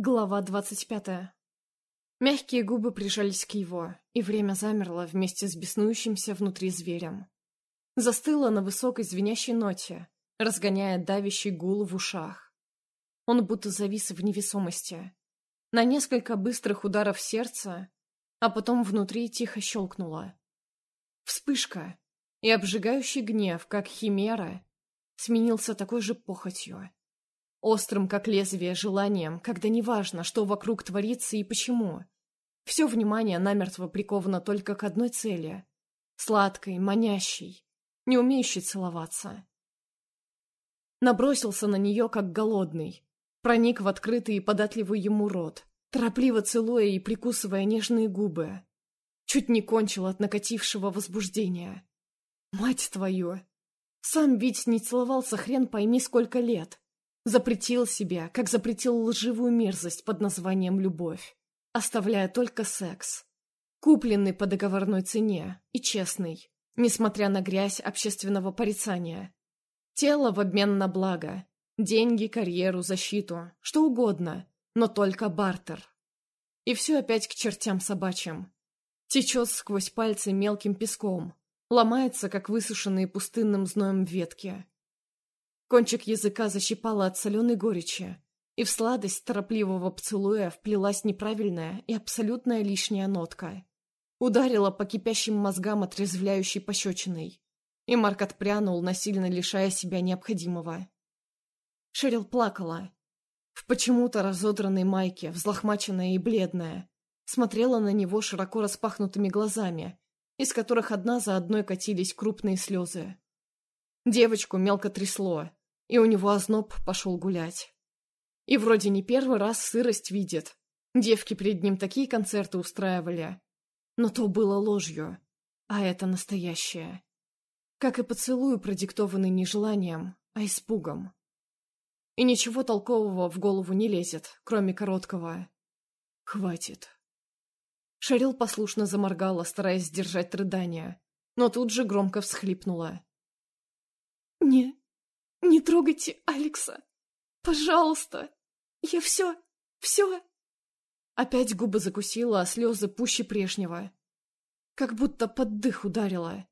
Глава двадцать пятая. Мягкие губы прижались к его, и время замерло вместе с беснующимся внутри зверем. Застыло на высокой звенящей ноте, разгоняя давящий гул в ушах. Он будто завис в невесомости. На несколько быстрых ударов сердца, а потом внутри тихо щелкнуло. Вспышка и обжигающий гнев, как химера, сменился такой же похотью. Острым, как лезвие, желанием, когда неважно, что вокруг творится и почему. Все внимание намертво приковано только к одной цели. Сладкой, манящей, не умеющей целоваться. Набросился на нее, как голодный. Проник в открытый и податливый ему рот, торопливо целуя и прикусывая нежные губы. Чуть не кончил от накатившего возбуждения. Мать твою! Сам ведь не целовался хрен пойми сколько лет. Запретил себе, как запретил лживую мерзость под названием «любовь», оставляя только секс. Купленный по договорной цене и честный, несмотря на грязь общественного порицания. Тело в обмен на благо, деньги, карьеру, защиту, что угодно, но только бартер. И все опять к чертям собачьим. Течет сквозь пальцы мелким песком, ломается, как высушенные пустынным зноем ветки. Кончик языка защипало от соленой горечи, и в сладость торопливого поцелуя вплелась неправильная и абсолютная лишняя нотка. Ударила по кипящим мозгам отрезвляющей пощечиной, и Марк отпрянул, насильно лишая себя необходимого. Шерил плакала. В почему-то разодранной майке, взлохмаченная и бледная, смотрела на него широко распахнутыми глазами, из которых одна за одной катились крупные слезы. Девочку мелко трясло, и у него озноб пошел гулять. И вроде не первый раз сырость видит. Девки перед ним такие концерты устраивали. Но то было ложью, а это настоящее. Как и поцелуй, продиктованный не желанием, а испугом. И ничего толкового в голову не лезет, кроме короткого «Хватит». Шарил послушно заморгала, стараясь сдержать рыдания, но тут же громко всхлипнула. «Не, не трогайте Алекса! Пожалуйста! Я все, все...» Опять губы закусила, а слезы пуще прежнего. Как будто под дых ударила.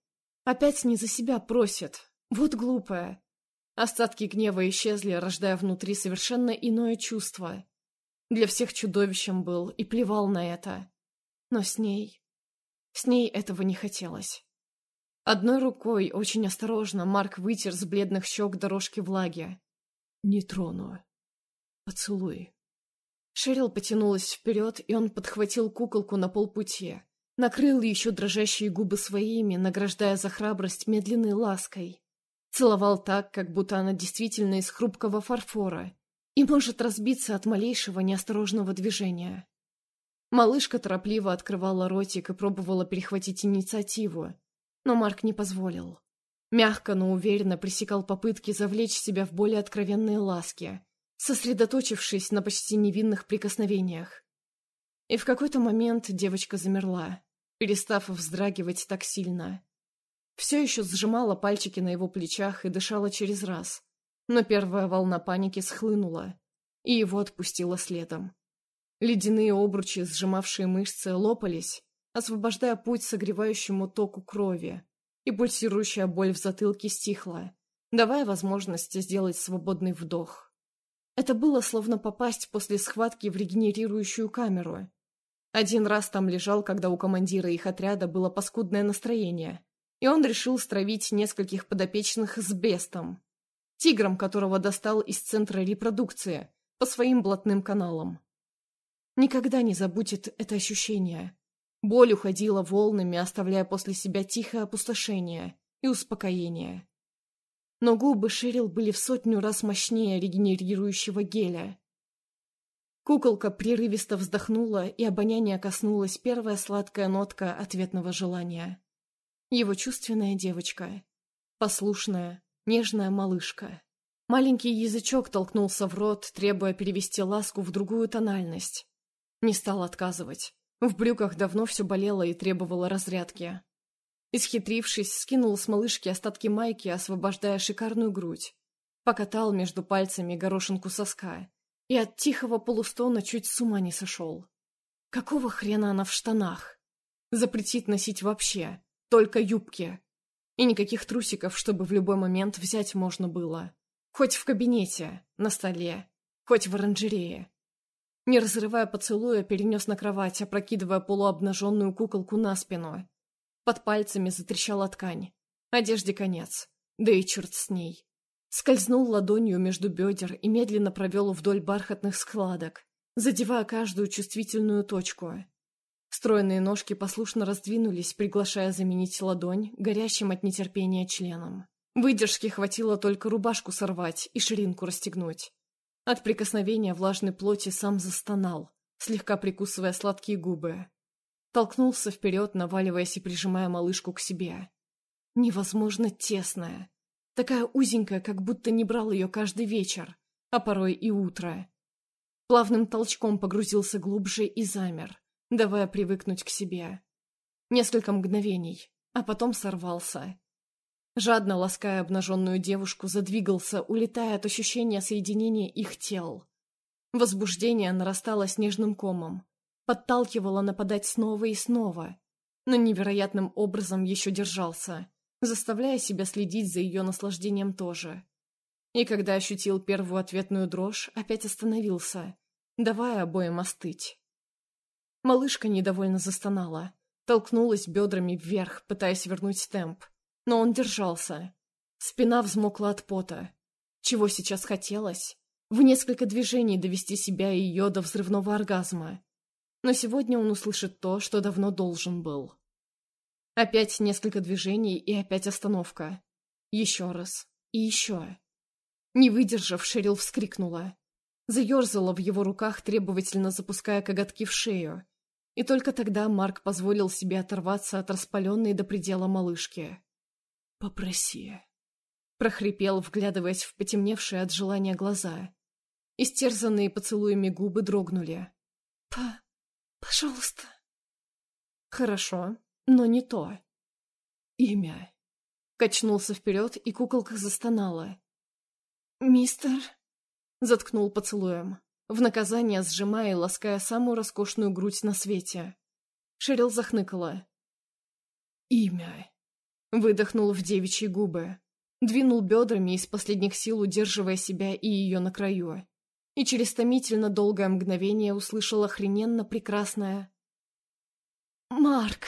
Опять не за себя просит. Вот глупая. Остатки гнева исчезли, рождая внутри совершенно иное чувство. Для всех чудовищем был и плевал на это. Но с ней... С ней этого не хотелось. Одной рукой, очень осторожно, Марк вытер с бледных щек дорожки влаги. «Не трону. Поцелуй». Шерил потянулась вперед, и он подхватил куколку на полпути. Накрыл еще дрожащие губы своими, награждая за храбрость медленной лаской. Целовал так, как будто она действительно из хрупкого фарфора и может разбиться от малейшего неосторожного движения. Малышка торопливо открывала ротик и пробовала перехватить инициативу, но Марк не позволил. Мягко, но уверенно пресекал попытки завлечь себя в более откровенные ласки, сосредоточившись на почти невинных прикосновениях. И в какой-то момент девочка замерла, перестав вздрагивать так сильно. Все еще сжимала пальчики на его плечах и дышала через раз, но первая волна паники схлынула, и его отпустила следом. Ледяные обручи, сжимавшие мышцы, лопались, освобождая путь согревающему току крови, и пульсирующая боль в затылке стихла, давая возможность сделать свободный вдох. Это было словно попасть после схватки в регенерирующую камеру. Один раз там лежал, когда у командира их отряда было паскудное настроение, и он решил стравить нескольких подопечных с бестом, тигром которого достал из центра репродукции, по своим блатным каналам. Никогда не забудет это ощущение. Боль уходила волнами, оставляя после себя тихое опустошение и успокоение. Но губы Шерил были в сотню раз мощнее регенерирующего геля. Куколка прерывисто вздохнула, и обоняние коснулась первая сладкая нотка ответного желания. Его чувственная девочка. Послушная, нежная малышка. Маленький язычок толкнулся в рот, требуя перевести ласку в другую тональность. Не стал отказывать. В брюках давно все болело и требовало разрядки. Исхитрившись, скинул с малышки остатки майки, освобождая шикарную грудь. Покатал между пальцами горошинку соска И от тихого полустона чуть с ума не сошел. Какого хрена она в штанах? Запретит носить вообще, только юбки. И никаких трусиков, чтобы в любой момент взять можно было. Хоть в кабинете, на столе, хоть в оранжерее. Не разрывая поцелуя, перенес на кровать, опрокидывая полуобнаженную куколку на спину. Под пальцами затрещала ткань. Одежде конец. Да и черт с ней. Скользнул ладонью между бедер и медленно провел вдоль бархатных складок, задевая каждую чувствительную точку. Стройные ножки послушно раздвинулись, приглашая заменить ладонь горящим от нетерпения членом. Выдержки хватило только рубашку сорвать и ширинку расстегнуть. От прикосновения влажной плоти сам застонал, слегка прикусывая сладкие губы. Толкнулся вперед, наваливаясь и прижимая малышку к себе. Невозможно тесная. Такая узенькая, как будто не брал ее каждый вечер, а порой и утро. Плавным толчком погрузился глубже и замер, давая привыкнуть к себе. Несколько мгновений, а потом сорвался. Жадно лаская обнаженную девушку, задвигался, улетая от ощущения соединения их тел. Возбуждение нарастало снежным комом, подталкивало нападать снова и снова, но невероятным образом еще держался, заставляя себя следить за ее наслаждением тоже. И когда ощутил первую ответную дрожь, опять остановился, давая обоим остыть. Малышка недовольно застонала, толкнулась бедрами вверх, пытаясь вернуть темп, но он держался. Спина взмокла от пота. Чего сейчас хотелось? В несколько движений довести себя и ее до взрывного оргазма. Но сегодня он услышит то, что давно должен был. Опять несколько движений и опять остановка. Еще раз. И еще. Не выдержав, Шерил вскрикнула. Заерзала в его руках, требовательно запуская коготки в шею. И только тогда Марк позволил себе оторваться от распаленной до предела малышки. «Попроси», — прохрипел, вглядываясь в потемневшие от желания глаза. Истерзанные поцелуями губы дрогнули. «Па... пожалуйста». «Хорошо, но не то. Имя. Качнулся вперед, и куколка застонала. «Мистер...» Заткнул поцелуем, в наказание сжимая и лаская самую роскошную грудь на свете. Шерил захныкала. «Имя...» Выдохнул в девичьи губы. Двинул бедрами из последних сил, удерживая себя и ее на краю. И через томительно долгое мгновение услышал охрененно прекрасное «Марк!»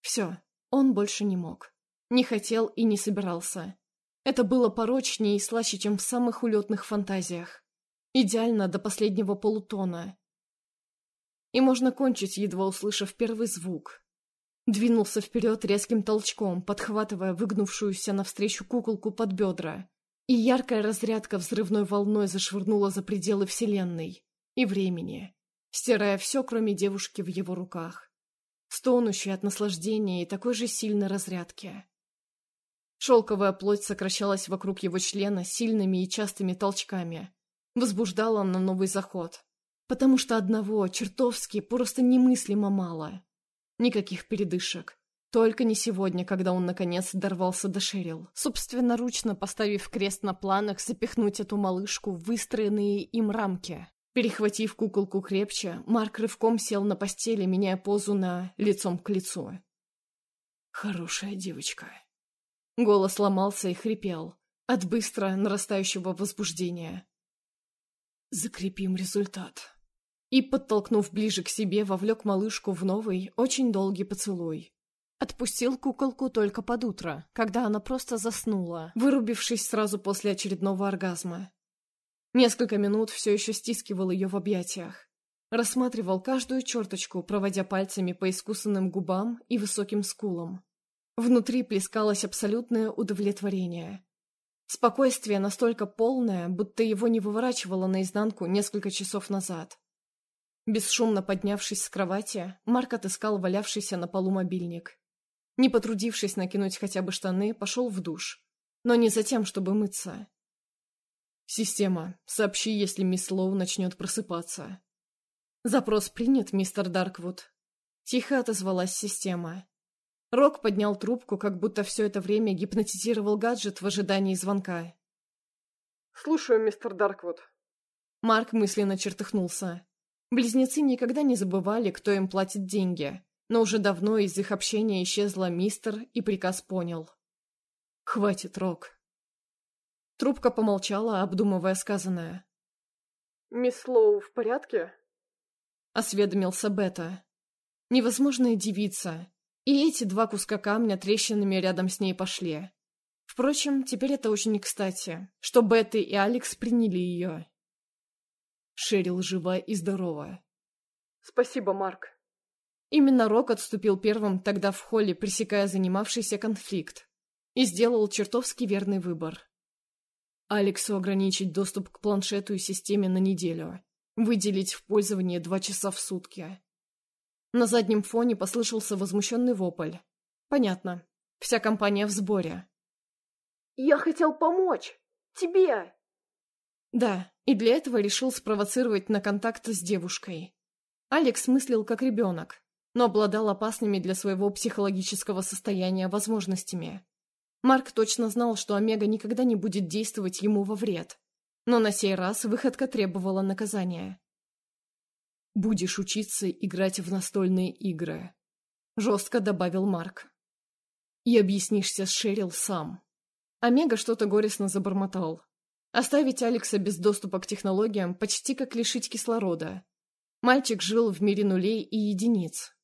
Все, он больше не мог. Не хотел и не собирался. Это было порочнее и слаще, чем в самых улетных фантазиях. Идеально до последнего полутона. И можно кончить, едва услышав первый звук. Двинулся вперед резким толчком, подхватывая выгнувшуюся навстречу куколку под бедра. И яркая разрядка взрывной волной зашвырнула за пределы Вселенной и времени, стирая все, кроме девушки в его руках стонущий от наслаждения и такой же сильной разрядки. Шелковая плоть сокращалась вокруг его члена сильными и частыми толчками. Возбуждала на новый заход. Потому что одного, чертовски, просто немыслимо мало. Никаких передышек. Только не сегодня, когда он наконец дорвался до Шерил, собственноручно поставив крест на планах запихнуть эту малышку в выстроенные им рамки. Перехватив куколку крепче, Марк рывком сел на постели, меняя позу на лицом к лицу. «Хорошая девочка». Голос ломался и хрипел от быстро нарастающего возбуждения. «Закрепим результат». И, подтолкнув ближе к себе, вовлек малышку в новый, очень долгий поцелуй. Отпустил куколку только под утро, когда она просто заснула, вырубившись сразу после очередного оргазма. Несколько минут все еще стискивал ее в объятиях. Рассматривал каждую черточку, проводя пальцами по искусанным губам и высоким скулам. Внутри плескалось абсолютное удовлетворение. Спокойствие настолько полное, будто его не выворачивало наизнанку несколько часов назад. Бесшумно поднявшись с кровати, Марк отыскал валявшийся на полу мобильник. Не потрудившись накинуть хотя бы штаны, пошел в душ. Но не за тем, чтобы мыться. «Система, сообщи, если мисс Лоу начнет просыпаться». «Запрос принят, мистер Дарквуд». Тихо отозвалась система. Рок поднял трубку, как будто все это время гипнотизировал гаджет в ожидании звонка. «Слушаю, мистер Дарквуд». Марк мысленно чертыхнулся. Близнецы никогда не забывали, кто им платит деньги, но уже давно из их общения исчезла мистер и приказ понял. «Хватит, Рок». Трубка помолчала, обдумывая сказанное. «Мисс Лоу в порядке?» Осведомился Бета. Невозможная девица. И эти два куска камня трещинами рядом с ней пошли. Впрочем, теперь это очень кстати, что Бетта и Алекс приняли ее. Шерил жива и здорова. «Спасибо, Марк». Именно Рок отступил первым тогда в холле, пресекая занимавшийся конфликт, и сделал чертовски верный выбор. Алексу ограничить доступ к планшету и системе на неделю, выделить в пользование два часа в сутки. На заднем фоне послышался возмущенный вопль. Понятно, вся компания в сборе. «Я хотел помочь! Тебе!» Да, и для этого решил спровоцировать на контакт с девушкой. Алекс мыслил как ребенок, но обладал опасными для своего психологического состояния возможностями. Марк точно знал, что Омега никогда не будет действовать ему во вред, но на сей раз выходка требовала наказания. «Будешь учиться играть в настольные игры», — жестко добавил Марк. «И объяснишься с Шерил сам». Омега что-то горестно забормотал. Оставить Алекса без доступа к технологиям почти как лишить кислорода. Мальчик жил в мире нулей и единиц.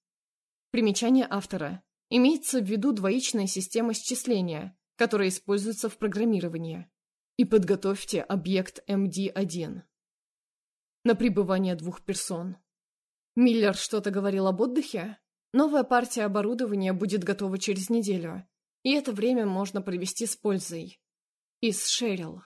Примечание автора. Имеется в виду двоичная система счисления, которая используется в программировании. И подготовьте объект MD1 на пребывание двух персон. Миллер что-то говорил об отдыхе? Новая партия оборудования будет готова через неделю, и это время можно провести с пользой. И с Шерил.